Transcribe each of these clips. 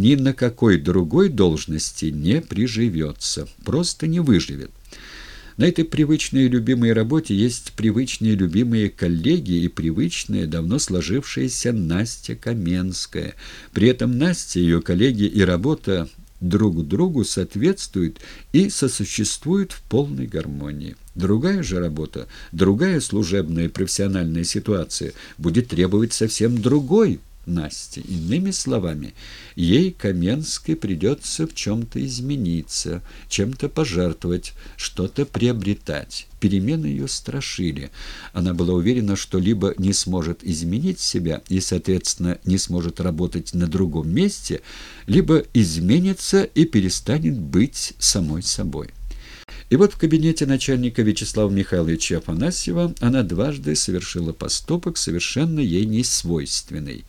ни на какой другой должности не приживется, просто не выживет. На этой привычной и любимой работе есть привычные любимые коллеги и привычная, давно сложившаяся Настя Каменская. При этом Настя, ее коллеги и работа друг другу соответствуют и сосуществуют в полной гармонии. Другая же работа, другая служебная и профессиональная ситуация будет требовать совсем другой Насте. Иными словами, ей, Каменской, придется в чем-то измениться, чем-то пожертвовать, что-то приобретать. Перемены ее страшили. Она была уверена, что либо не сможет изменить себя и, соответственно, не сможет работать на другом месте, либо изменится и перестанет быть самой собой. И вот в кабинете начальника Вячеслава Михайловича Афанасьева она дважды совершила поступок, совершенно ей не свойственный.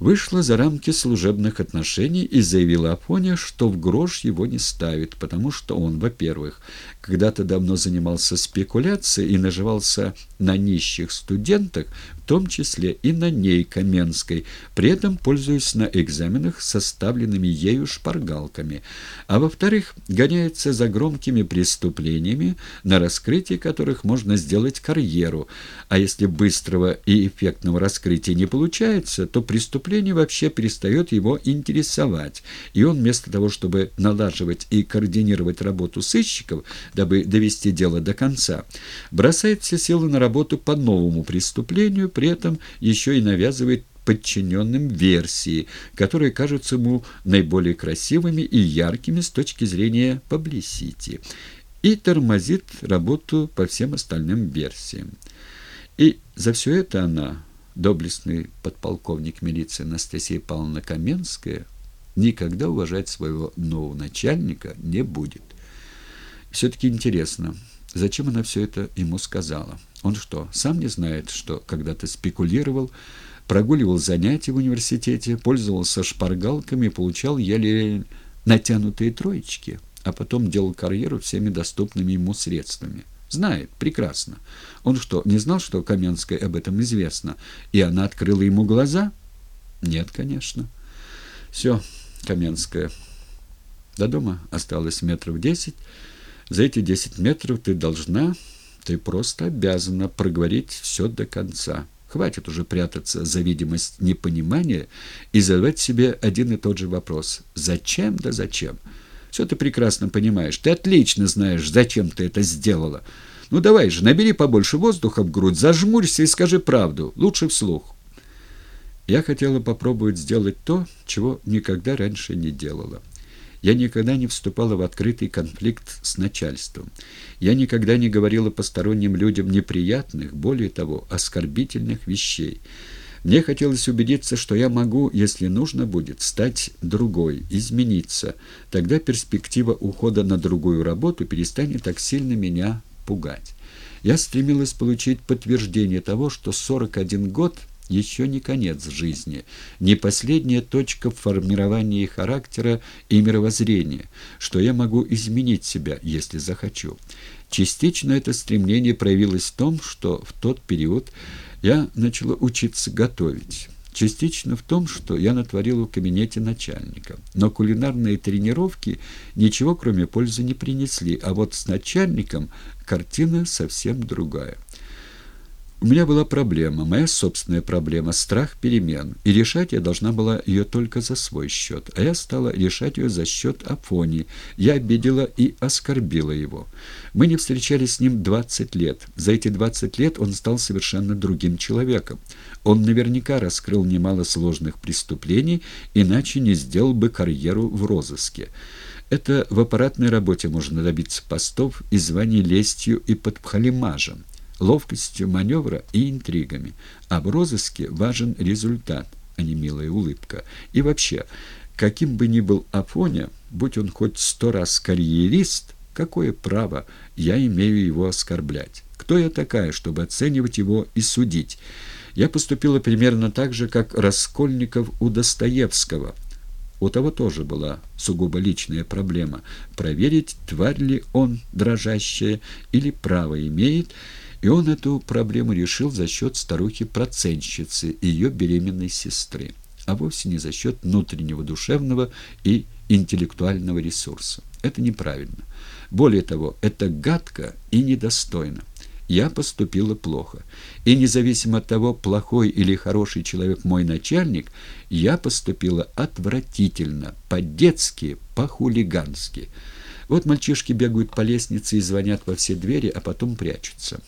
Вышла за рамки служебных отношений и заявила Афоне, что в грош его не ставит, потому что он, во-первых, когда-то давно занимался спекуляцией и наживался на нищих студентах, том числе и на ней, Каменской, при этом пользуясь на экзаменах составленными ею шпаргалками, а во-вторых, гоняется за громкими преступлениями, на раскрытии которых можно сделать карьеру, а если быстрого и эффектного раскрытия не получается, то преступление вообще перестает его интересовать, и он вместо того, чтобы налаживать и координировать работу сыщиков, дабы довести дело до конца, бросает все силы на работу по новому преступлению, при этом еще и навязывает подчиненным версии, которые кажутся ему наиболее красивыми и яркими с точки зрения паблисити, и тормозит работу по всем остальным версиям. И за все это она, доблестный подполковник милиции Анастасия Павловна Каменская, никогда уважать своего нового начальника не будет. Все-таки интересно, зачем она все это ему сказала? Он что, сам не знает, что когда-то спекулировал, прогуливал занятия в университете, пользовался шпаргалками и получал еле натянутые троечки, а потом делал карьеру всеми доступными ему средствами? Знает, прекрасно. Он что, не знал, что Каменской об этом известно, и она открыла ему глаза? Нет, конечно. Все, Каменская. До дома осталось метров десять, за эти десять метров ты должна, ты просто обязана проговорить все до конца. Хватит уже прятаться за видимость непонимания и задавать себе один и тот же вопрос. Зачем да зачем? Все ты прекрасно понимаешь. Ты отлично знаешь, зачем ты это сделала. Ну давай же, набери побольше воздуха в грудь, зажмурься и скажи правду. Лучше вслух. Я хотела попробовать сделать то, чего никогда раньше не делала. Я никогда не вступала в открытый конфликт с начальством. Я никогда не говорила посторонним людям неприятных, более того, оскорбительных вещей. Мне хотелось убедиться, что я могу, если нужно будет, стать другой, измениться. Тогда перспектива ухода на другую работу перестанет так сильно меня пугать. Я стремилась получить подтверждение того, что 41 год – еще не конец жизни, не последняя точка в формировании характера и мировоззрения, что я могу изменить себя, если захочу. Частично это стремление проявилось в том, что в тот период я начала учиться готовить. Частично в том, что я натворила в кабинете начальника. Но кулинарные тренировки ничего кроме пользы не принесли, а вот с начальником картина совсем другая. У меня была проблема, моя собственная проблема, страх перемен, и решать я должна была ее только за свой счет, а я стала решать ее за счет Афони. Я обидела и оскорбила его. Мы не встречались с ним 20 лет. За эти 20 лет он стал совершенно другим человеком. Он наверняка раскрыл немало сложных преступлений, иначе не сделал бы карьеру в розыске. Это в аппаратной работе можно добиться постов и званий лестью и подпхалимажем ловкостью маневра и интригами. А в розыске важен результат, а не милая улыбка. И вообще, каким бы ни был Афоня, будь он хоть сто раз карьерист, какое право я имею его оскорблять? Кто я такая, чтобы оценивать его и судить? Я поступила примерно так же, как Раскольников у Достоевского. У того тоже была сугубо личная проблема – проверить, тварь ли он дрожащая или право имеет – и он эту проблему решил за счет старухи-процентщицы и ее беременной сестры. а вовсе не за счет внутреннего душевного и интеллектуального ресурса. Это неправильно. Более того, это гадко и недостойно. Я поступила плохо. И независимо от того, плохой или хороший человек мой начальник, я поступила отвратительно, по-детски, по-хулигански. Вот мальчишки бегают по лестнице и звонят во все двери, а потом прячутся.